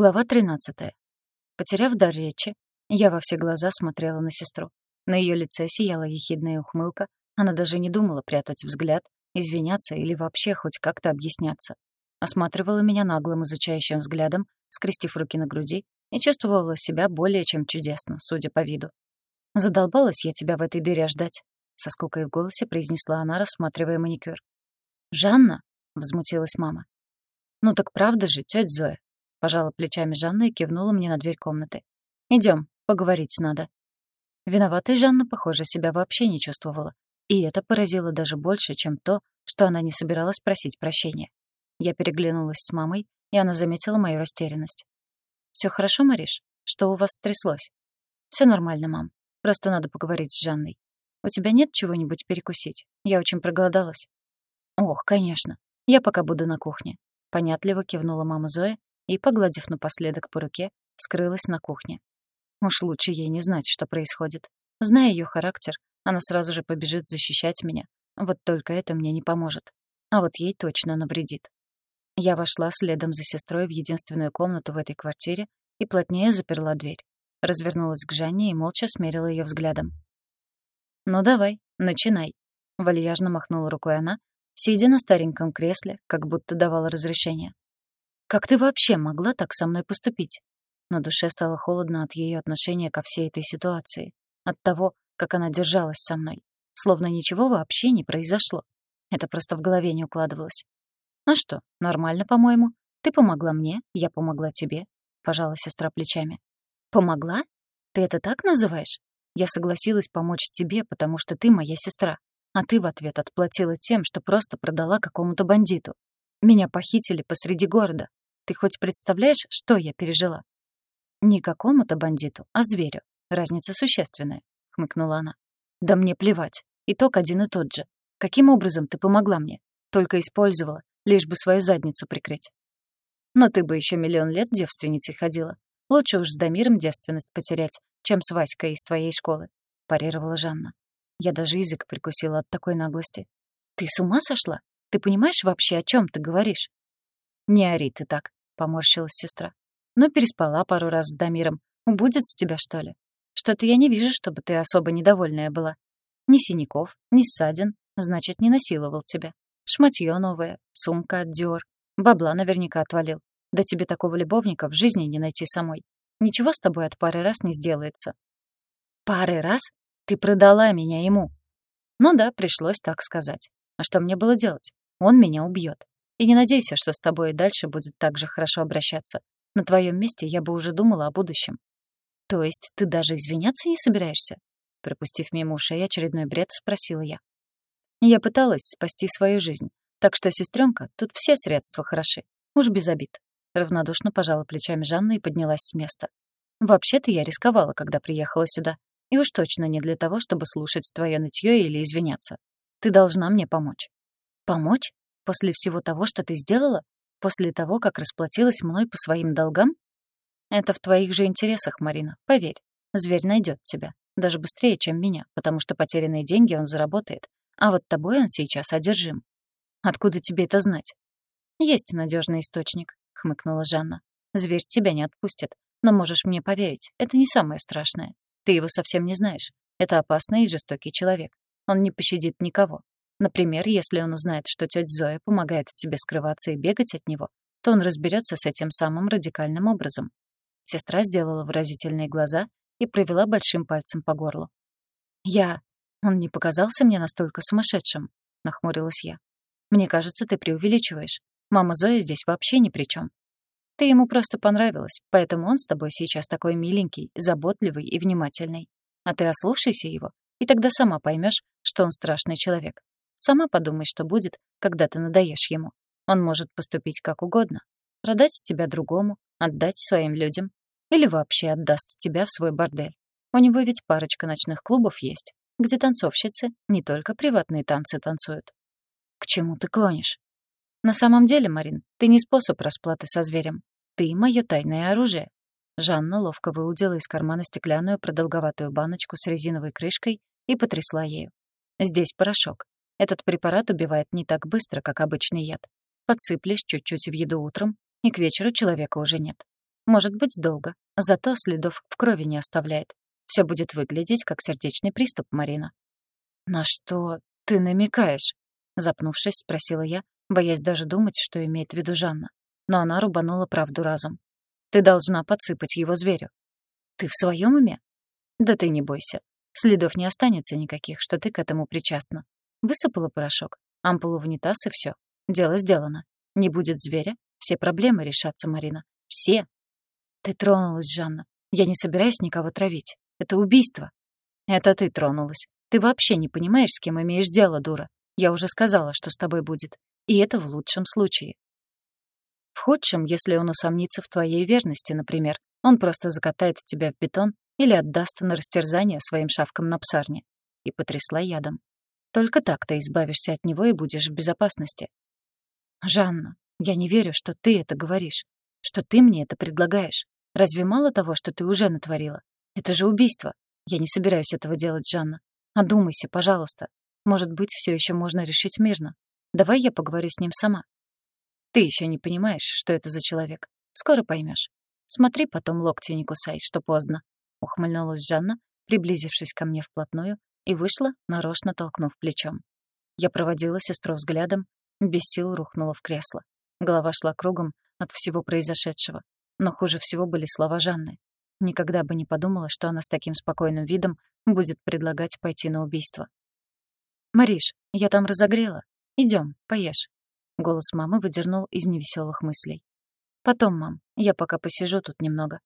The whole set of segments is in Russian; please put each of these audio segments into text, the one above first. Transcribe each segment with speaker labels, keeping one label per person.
Speaker 1: Глава 13. Потеряв дар речи, я во все глаза смотрела на сестру. На ее лице сияла ехидная ухмылка, она даже не думала прятать взгляд, извиняться или вообще хоть как-то объясняться. Осматривала меня наглым изучающим взглядом, скрестив руки на груди, и чувствовала себя более чем чудесно, судя по виду. «Задолбалась я тебя в этой дыре ждать», — со скукой в голосе произнесла она, рассматривая маникюр. «Жанна?» — взмутилась мама. «Ну так правда же, тётя Зоя, Пожала плечами Жанна и кивнула мне на дверь комнаты. Идем, поговорить надо. Виноватой Жанна, похоже, себя вообще не чувствовала. И это поразило даже больше, чем то, что она не собиралась просить прощения. Я переглянулась с мамой, и она заметила мою растерянность. Все хорошо, Мариш? Что у вас тряслось?» Все нормально, мам. Просто надо поговорить с Жанной. У тебя нет чего-нибудь перекусить? Я очень проголодалась». «Ох, конечно. Я пока буду на кухне», — понятливо кивнула мама Зоя и, погладив напоследок по руке, скрылась на кухне. Уж лучше ей не знать, что происходит. Зная ее характер, она сразу же побежит защищать меня. Вот только это мне не поможет. А вот ей точно навредит. Я вошла следом за сестрой в единственную комнату в этой квартире и плотнее заперла дверь. Развернулась к Жанне и молча смерила ее взглядом. «Ну давай, начинай», — вальяжно махнула рукой она, сидя на стареньком кресле, как будто давала разрешение. Как ты вообще могла так со мной поступить? На душе стало холодно от ее отношения ко всей этой ситуации, от того, как она держалась со мной, словно ничего вообще не произошло. Это просто в голове не укладывалось. А что, нормально, по-моему. Ты помогла мне, я помогла тебе, пожала сестра плечами. Помогла? Ты это так называешь? Я согласилась помочь тебе, потому что ты моя сестра, а ты в ответ отплатила тем, что просто продала какому-то бандиту. Меня похитили посреди города, ты хоть представляешь, что я пережила?» «Не какому-то бандиту, а зверю. Разница существенная», — хмыкнула она. «Да мне плевать. Итог один и тот же. Каким образом ты помогла мне? Только использовала, лишь бы свою задницу прикрыть. Но ты бы еще миллион лет девственницей ходила. Лучше уж с Дамиром девственность потерять, чем с Васькой из твоей школы», — парировала Жанна. Я даже язык прикусила от такой наглости. «Ты с ума сошла? Ты понимаешь вообще, о чем ты говоришь?» «Не ори ты так поморщилась сестра. «Ну, переспала пару раз с Дамиром. Убудет с тебя, что ли? Что-то я не вижу, чтобы ты особо недовольная была. Ни синяков, ни ссадин, значит, не насиловал тебя. Шматьё новое, сумка от Диор. Бабла наверняка отвалил. Да тебе такого любовника в жизни не найти самой. Ничего с тобой от пары раз не сделается». «Пары раз? Ты продала меня ему!» «Ну да, пришлось так сказать. А что мне было делать? Он меня убьет. И не надейся, что с тобой и дальше будет так же хорошо обращаться. На твоем месте я бы уже думала о будущем. То есть ты даже извиняться не собираешься? Пропустив мимо ушей очередной бред, спросила я. Я пыталась спасти свою жизнь. Так что, сестренка, тут все средства хороши. Уж без обид. Равнодушно пожала плечами Жанна и поднялась с места. Вообще-то я рисковала, когда приехала сюда. И уж точно не для того, чтобы слушать твое нытье или извиняться. Ты должна мне помочь. Помочь? После всего того, что ты сделала? После того, как расплатилась мной по своим долгам? Это в твоих же интересах, Марина, поверь. Зверь найдет тебя. Даже быстрее, чем меня, потому что потерянные деньги он заработает. А вот тобой он сейчас одержим. Откуда тебе это знать? Есть надежный источник, хмыкнула Жанна. Зверь тебя не отпустит. Но можешь мне поверить, это не самое страшное. Ты его совсем не знаешь. Это опасный и жестокий человек. Он не пощадит никого. Например, если он узнает, что тетя Зоя помогает тебе скрываться и бегать от него, то он разберется с этим самым радикальным образом. Сестра сделала выразительные глаза и провела большим пальцем по горлу. «Я... Он не показался мне настолько сумасшедшим», — нахмурилась я. «Мне кажется, ты преувеличиваешь. Мама Зоя здесь вообще ни при чем. Ты ему просто понравилась, поэтому он с тобой сейчас такой миленький, заботливый и внимательный. А ты ослушайся его, и тогда сама поймешь, что он страшный человек. Сама подумай, что будет, когда ты надоешь ему. Он может поступить как угодно. Продать тебя другому, отдать своим людям. Или вообще отдаст тебя в свой бордель. У него ведь парочка ночных клубов есть, где танцовщицы не только приватные танцы танцуют. К чему ты клонишь? На самом деле, Марин, ты не способ расплаты со зверем. Ты — мое тайное оружие. Жанна ловко выудила из кармана стеклянную продолговатую баночку с резиновой крышкой и потрясла ею. Здесь порошок. Этот препарат убивает не так быстро, как обычный яд. Подсыплешь чуть-чуть в еду утром, и к вечеру человека уже нет. Может быть, долго. Зато следов в крови не оставляет. Все будет выглядеть как сердечный приступ, Марина. «На что ты намекаешь?» Запнувшись, спросила я, боясь даже думать, что имеет в виду Жанна. Но она рубанула правду разом. «Ты должна подсыпать его зверю». «Ты в своем уме?» «Да ты не бойся. Следов не останется никаких, что ты к этому причастна. Высыпала порошок, ампулу в унитаз и все. Дело сделано. Не будет зверя, все проблемы решатся, Марина. Все. Ты тронулась, Жанна. Я не собираюсь никого травить. Это убийство. Это ты тронулась. Ты вообще не понимаешь, с кем имеешь дело, дура. Я уже сказала, что с тобой будет. И это в лучшем случае. В худшем, если он усомнится в твоей верности, например, он просто закатает тебя в бетон или отдаст на растерзание своим шавкам на псарне. И потрясла ядом. Только так ты избавишься от него и будешь в безопасности. Жанна, я не верю, что ты это говоришь, что ты мне это предлагаешь. Разве мало того, что ты уже натворила? Это же убийство. Я не собираюсь этого делать, Жанна. Одумайся, пожалуйста. Может быть, все еще можно решить мирно. Давай я поговорю с ним сама. Ты еще не понимаешь, что это за человек. Скоро поймешь. Смотри, потом локти не кусай, что поздно. Ухмыльнулась Жанна, приблизившись ко мне вплотную, и вышла, нарочно толкнув плечом. Я проводила сестру взглядом, без сил рухнула в кресло. Голова шла кругом от всего произошедшего. Но хуже всего были слова Жанны. Никогда бы не подумала, что она с таким спокойным видом будет предлагать пойти на убийство. «Мариш, я там разогрела. Идем, поешь». Голос мамы выдернул из невеселых мыслей. «Потом, мам, я пока посижу тут немного».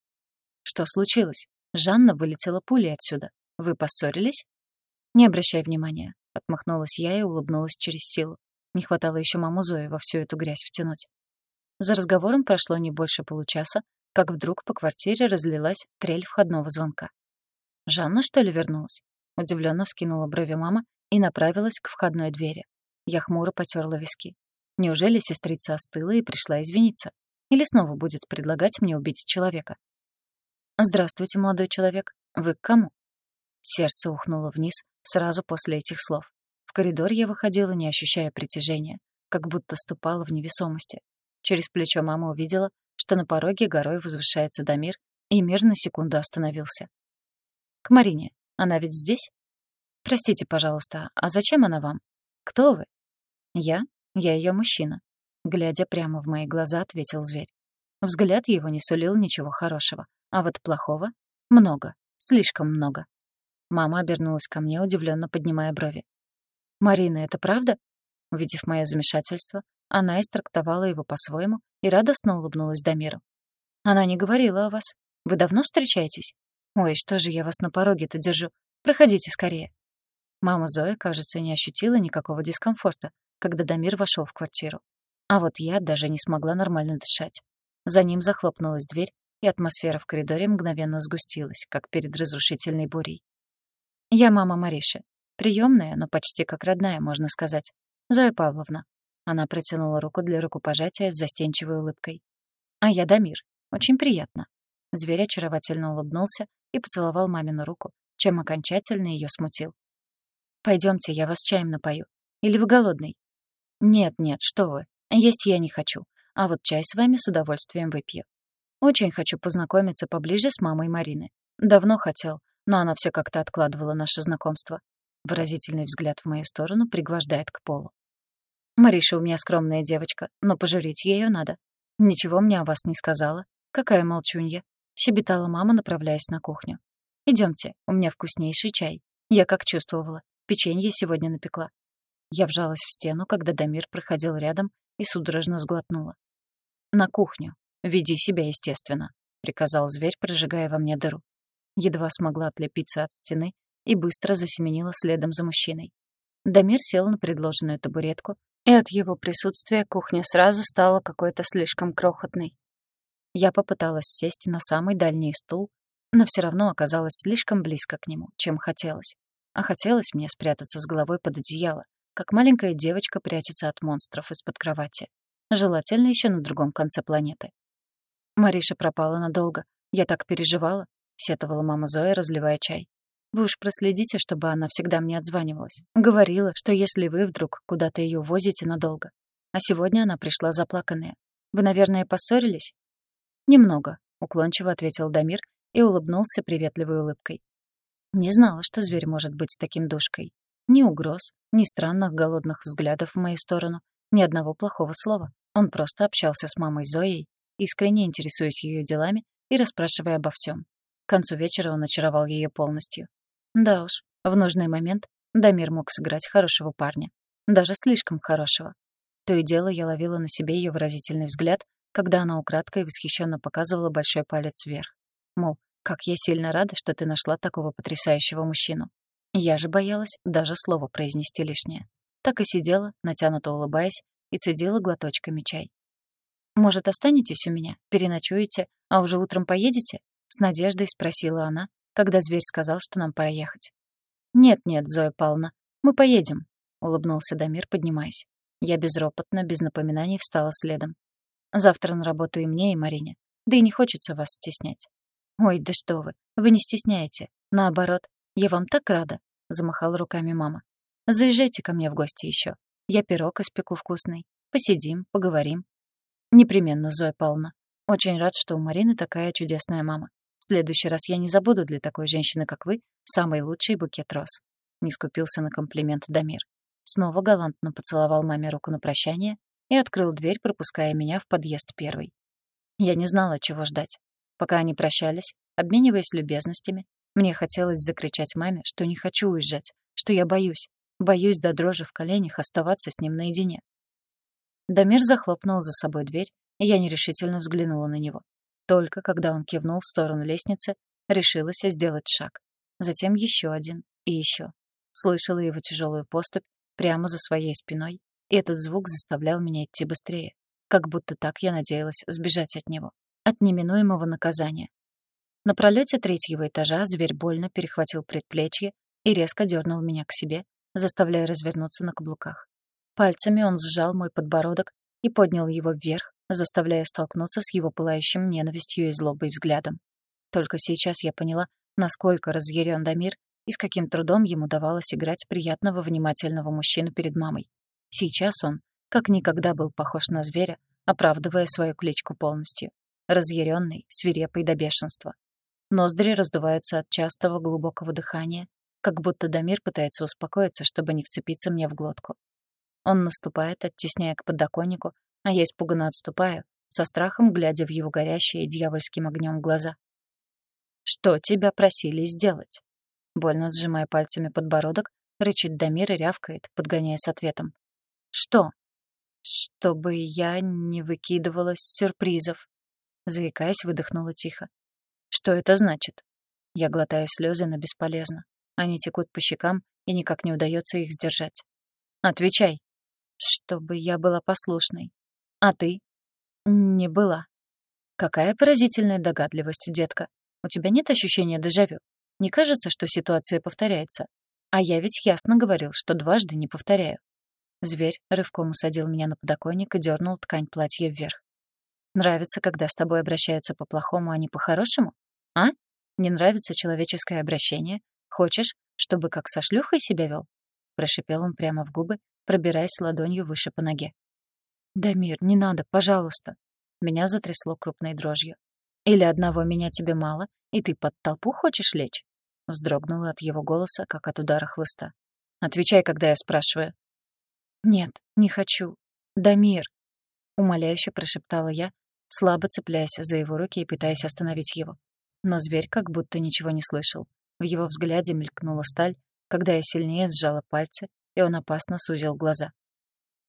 Speaker 1: «Что случилось? Жанна вылетела пулей отсюда. Вы поссорились?» «Не обращай внимания», — отмахнулась я и улыбнулась через силу. Не хватало еще маму Зои во всю эту грязь втянуть. За разговором прошло не больше получаса, как вдруг по квартире разлилась трель входного звонка. «Жанна, что ли, вернулась?» Удивленно вскинула брови мама и направилась к входной двери. Я хмуро потерла виски. Неужели сестрица остыла и пришла извиниться? Или снова будет предлагать мне убить человека? «Здравствуйте, молодой человек. Вы к кому?» Сердце ухнуло вниз сразу после этих слов. В коридор я выходила, не ощущая притяжения, как будто ступала в невесомости. Через плечо мама увидела, что на пороге горой возвышается Дамир, и мир на секунду остановился. «К Марине. Она ведь здесь?» «Простите, пожалуйста, а зачем она вам? Кто вы?» «Я? Я ее мужчина», — глядя прямо в мои глаза, ответил зверь. Взгляд его не сулил ничего хорошего, а вот плохого — много, слишком много. Мама обернулась ко мне, удивленно поднимая брови. «Марина, это правда?» Увидев мое замешательство, она истрактовала его по-своему и радостно улыбнулась Дамиру. «Она не говорила о вас. Вы давно встречаетесь? Ой, что же я вас на пороге-то держу? Проходите скорее». Мама Зоя, кажется, не ощутила никакого дискомфорта, когда Дамир вошел в квартиру. А вот я даже не смогла нормально дышать. За ним захлопнулась дверь, и атмосфера в коридоре мгновенно сгустилась, как перед разрушительной бурей. Я мама Мариши. Приемная, но почти как родная, можно сказать. Зоя Павловна. Она протянула руку для рукопожатия с застенчивой улыбкой. А я Дамир. Очень приятно. Зверь очаровательно улыбнулся и поцеловал мамину руку, чем окончательно ее смутил. Пойдемте, я вас чаем напою. Или вы голодный? Нет, нет, что вы. Есть я не хочу. А вот чай с вами с удовольствием выпью. Очень хочу познакомиться поближе с мамой Марины. Давно хотел, но она все как-то откладывала наше знакомство. Выразительный взгляд в мою сторону пригвождает к полу. «Мариша у меня скромная девочка, но пожурить ее надо. Ничего мне о вас не сказала. Какая молчунья!» — щебетала мама, направляясь на кухню. Идемте, у меня вкуснейший чай. Я как чувствовала, печенье сегодня напекла». Я вжалась в стену, когда Дамир проходил рядом и судорожно сглотнула. «На кухню. Веди себя естественно», — приказал зверь, прожигая во мне дыру едва смогла отлепиться от стены и быстро засеменила следом за мужчиной. Дамир сел на предложенную табуретку, и от его присутствия кухня сразу стала какой-то слишком крохотной. Я попыталась сесть на самый дальний стул, но все равно оказалась слишком близко к нему, чем хотелось. А хотелось мне спрятаться с головой под одеяло, как маленькая девочка прячется от монстров из-под кровати. Желательно еще на другом конце планеты. Мариша пропала надолго. Я так переживала. — сетовала мама Зоя, разливая чай. «Вы уж проследите, чтобы она всегда мне отзванивалась. Говорила, что если вы вдруг куда-то ее возите надолго. А сегодня она пришла заплаканная. Вы, наверное, поссорились?» «Немного. — уклончиво ответил Дамир и улыбнулся приветливой улыбкой. Не знала, что зверь может быть таким душкой. Ни угроз, ни странных голодных взглядов в мою сторону, ни одного плохого слова. Он просто общался с мамой Зоей, искренне интересуясь ее делами и расспрашивая обо всем. К концу вечера он очаровал ее полностью. Да уж, в нужный момент Дамир мог сыграть хорошего парня. Даже слишком хорошего. То и дело я ловила на себе ее выразительный взгляд, когда она украдкой восхищенно показывала большой палец вверх. Мол, как я сильно рада, что ты нашла такого потрясающего мужчину. Я же боялась даже слово произнести лишнее. Так и сидела, натянуто улыбаясь, и цедила глоточками чай. «Может, останетесь у меня, переночуете, а уже утром поедете?» — с надеждой спросила она, когда зверь сказал, что нам пора ехать. «Нет-нет, Зоя Павловна, мы поедем», — улыбнулся Дамир, поднимаясь. Я безропотно, без напоминаний встала следом. «Завтра на работу и мне, и Марине. Да и не хочется вас стеснять». «Ой, да что вы, вы не стесняете. Наоборот, я вам так рада», — замахала руками мама. «Заезжайте ко мне в гости еще. Я пирог испеку вкусный. Посидим, поговорим». «Непременно, Зоя Павловна. Очень рад, что у Марины такая чудесная мама. В следующий раз я не забуду для такой женщины, как вы, самый лучший букет роз». Не скупился на комплимент Дамир. Снова галантно поцеловал маме руку на прощание и открыл дверь, пропуская меня в подъезд первый. Я не знала, чего ждать. Пока они прощались, обмениваясь любезностями, мне хотелось закричать маме, что не хочу уезжать, что я боюсь, боюсь до дрожи в коленях оставаться с ним наедине. Дамир захлопнул за собой дверь, я нерешительно взглянула на него. Только когда он кивнул в сторону лестницы, решилась сделать шаг. Затем еще один и еще. Слышала его тяжелую поступь прямо за своей спиной, и этот звук заставлял меня идти быстрее, как будто так я надеялась сбежать от него от неминуемого наказания. На пролете третьего этажа зверь больно перехватил предплечье и резко дернул меня к себе, заставляя развернуться на каблуках. Пальцами он сжал мой подбородок и поднял его вверх, заставляя столкнуться с его пылающим ненавистью и злобой взглядом. Только сейчас я поняла, насколько разъярен Дамир и с каким трудом ему давалось играть приятного внимательного мужчину перед мамой. Сейчас он, как никогда, был похож на зверя, оправдывая свою кличку полностью разъяренный, свирепый до бешенства. Ноздри раздуваются от частого глубокого дыхания, как будто Дамир пытается успокоиться, чтобы не вцепиться мне в глотку. Он наступает, оттесняя к подоконнику, а я испуганно отступаю, со страхом глядя в его горящие дьявольским огнем глаза. «Что тебя просили сделать?» Больно сжимая пальцами подбородок, рычит Дамир и рявкает, подгоняя с ответом. «Что?» «Чтобы я не выкидывалась сюрпризов», Заикаясь, выдохнула тихо. «Что это значит?» Я глотаю слезы, но бесполезно. Они текут по щекам, и никак не удается их сдержать. «Отвечай!» «Чтобы я была послушной. А ты?» «Не была». «Какая поразительная догадливость, детка. У тебя нет ощущения дежавю? Не кажется, что ситуация повторяется? А я ведь ясно говорил, что дважды не повторяю». Зверь рывком усадил меня на подоконник и дернул ткань платья вверх. Нравится, когда с тобой обращаются по-плохому, а не по-хорошему? А? Не нравится человеческое обращение? Хочешь, чтобы как со шлюхой себя вел? Прошипел он прямо в губы, пробираясь ладонью выше по ноге. «Дамир, не надо, пожалуйста!» Меня затрясло крупной дрожью. «Или одного меня тебе мало, и ты под толпу хочешь лечь?» Вздрогнула от его голоса, как от удара хлыста. «Отвечай, когда я спрашиваю». «Нет, не хочу. Дамир!» Умоляюще прошептала я, слабо цепляясь за его руки и пытаясь остановить его. Но зверь как будто ничего не слышал. В его взгляде мелькнула сталь, когда я сильнее сжала пальцы, и он опасно сузил глаза.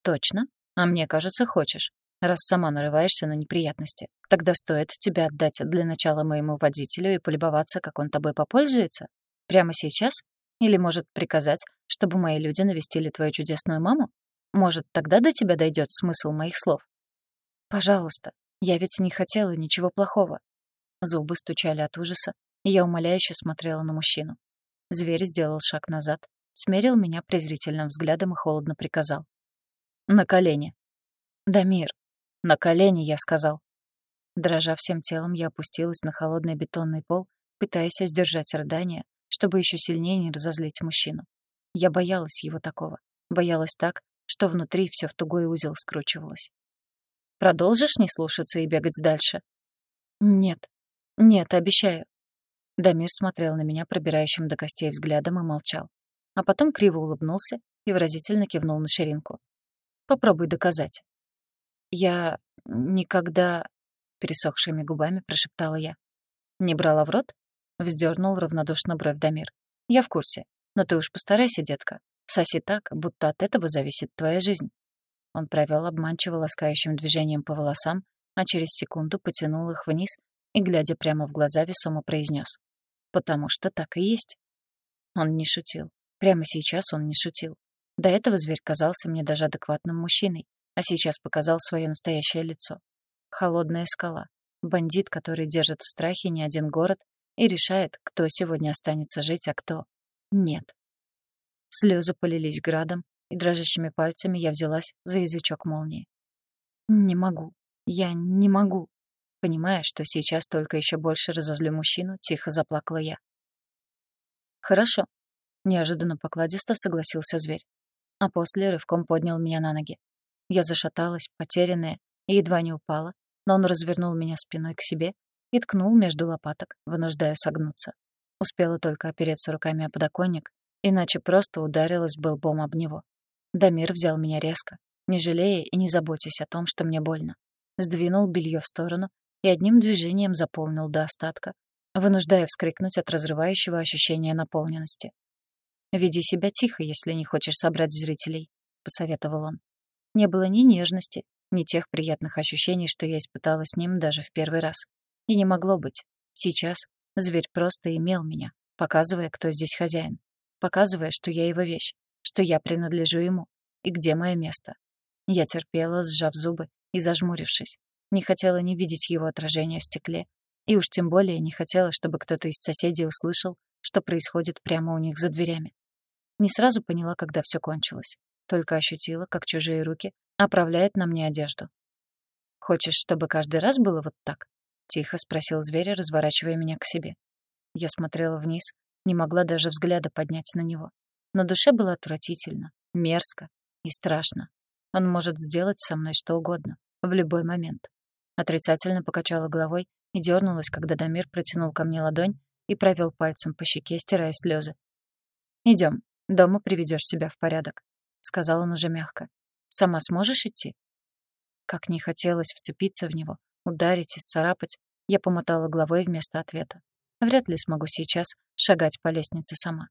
Speaker 1: «Точно? А мне кажется, хочешь. Раз сама нарываешься на неприятности, тогда стоит тебя отдать для начала моему водителю и полюбоваться, как он тобой попользуется? Прямо сейчас? Или, может, приказать, чтобы мои люди навестили твою чудесную маму? Может, тогда до тебя дойдет смысл моих слов? Пожалуйста, я ведь не хотела ничего плохого. Зубы стучали от ужаса, и я умоляюще смотрела на мужчину. Зверь сделал шаг назад, смерил меня презрительным взглядом и холодно приказал. «На колени». «Дамир». «На колени», я сказал. Дрожа всем телом, я опустилась на холодный бетонный пол, пытаясь сдержать рыдание, чтобы еще сильнее не разозлить мужчину. Я боялась его такого. Боялась так, что внутри все в тугой узел скручивалось. Продолжишь не слушаться и бегать дальше? Нет, «Нет, обещаю». Дамир смотрел на меня пробирающим до костей взглядом и молчал. А потом криво улыбнулся и выразительно кивнул на ширинку. «Попробуй доказать». «Я никогда...» — пересохшими губами прошептала я. «Не брала в рот?» — вздернул равнодушно бровь Дамир. «Я в курсе. Но ты уж постарайся, детка. Соси так, будто от этого зависит твоя жизнь». Он провел обманчиво ласкающим движением по волосам, а через секунду потянул их вниз и, глядя прямо в глаза, весомо произнес: «Потому что так и есть». Он не шутил. Прямо сейчас он не шутил. До этого зверь казался мне даже адекватным мужчиной, а сейчас показал свое настоящее лицо. Холодная скала. Бандит, который держит в страхе не один город и решает, кто сегодня останется жить, а кто нет. Слезы полились градом, и дрожащими пальцами я взялась за язычок молнии. «Не могу. Я не могу». Понимая, что сейчас только еще больше разозлю мужчину, тихо заплакала я. «Хорошо», — неожиданно покладисто согласился зверь. А после рывком поднял меня на ноги. Я зашаталась, потерянная, и едва не упала, но он развернул меня спиной к себе и ткнул между лопаток, вынуждая согнуться. Успела только опереться руками о подоконник, иначе просто ударилась бы лбом об него. Дамир взял меня резко, не жалея и не заботясь о том, что мне больно. Сдвинул белье в сторону и одним движением заполнил до остатка, вынуждая вскрикнуть от разрывающего ощущения наполненности. «Веди себя тихо, если не хочешь собрать зрителей», — посоветовал он. Не было ни нежности, ни тех приятных ощущений, что я испытала с ним даже в первый раз. И не могло быть. Сейчас зверь просто имел меня, показывая, кто здесь хозяин, показывая, что я его вещь, что я принадлежу ему и где мое место. Я терпела, сжав зубы и зажмурившись. Не хотела не видеть его отражения в стекле, и уж тем более не хотела, чтобы кто-то из соседей услышал, что происходит прямо у них за дверями. Не сразу поняла, когда все кончилось, только ощутила, как чужие руки оправляют на мне одежду. «Хочешь, чтобы каждый раз было вот так?» — тихо спросил зверь, разворачивая меня к себе. Я смотрела вниз, не могла даже взгляда поднять на него. На душе было отвратительно, мерзко и страшно. Он может сделать со мной что угодно, в любой момент. Отрицательно покачала головой и дернулась, когда Дамир протянул ко мне ладонь и провел пальцем по щеке, стирая слезы. Идем, дома приведешь себя в порядок», — сказал он уже мягко. «Сама сможешь идти?» Как не хотелось вцепиться в него, ударить и сцарапать, я помотала головой вместо ответа. Вряд ли смогу сейчас шагать по лестнице сама.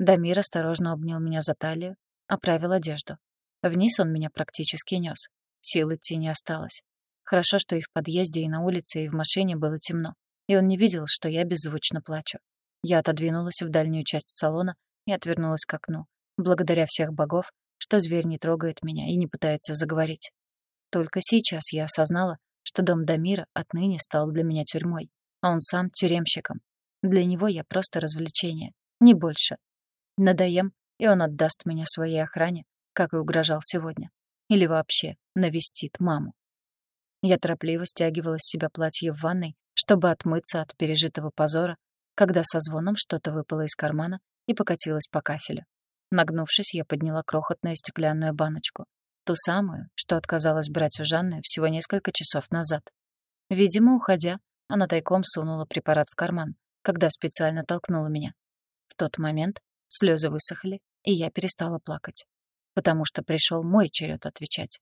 Speaker 1: Дамир осторожно обнял меня за талию, оправил одежду. Вниз он меня практически нес. Сил идти не осталось. Хорошо, что и в подъезде, и на улице, и в машине было темно, и он не видел, что я беззвучно плачу. Я отодвинулась в дальнюю часть салона и отвернулась к окну, благодаря всех богов, что зверь не трогает меня и не пытается заговорить. Только сейчас я осознала, что дом Дамира отныне стал для меня тюрьмой, а он сам тюремщиком. Для него я просто развлечение, не больше. Надоем, и он отдаст меня своей охране, как и угрожал сегодня. Или вообще навестит маму. Я торопливо стягивала с себя платье в ванной, чтобы отмыться от пережитого позора, когда со звоном что-то выпало из кармана и покатилось по кафелю. Нагнувшись, я подняла крохотную стеклянную баночку. Ту самую, что отказалась брать у Жанны всего несколько часов назад. Видимо, уходя, она тайком сунула препарат в карман, когда специально толкнула меня. В тот момент Слезы высохли, и я перестала плакать. Потому что пришел мой черед отвечать.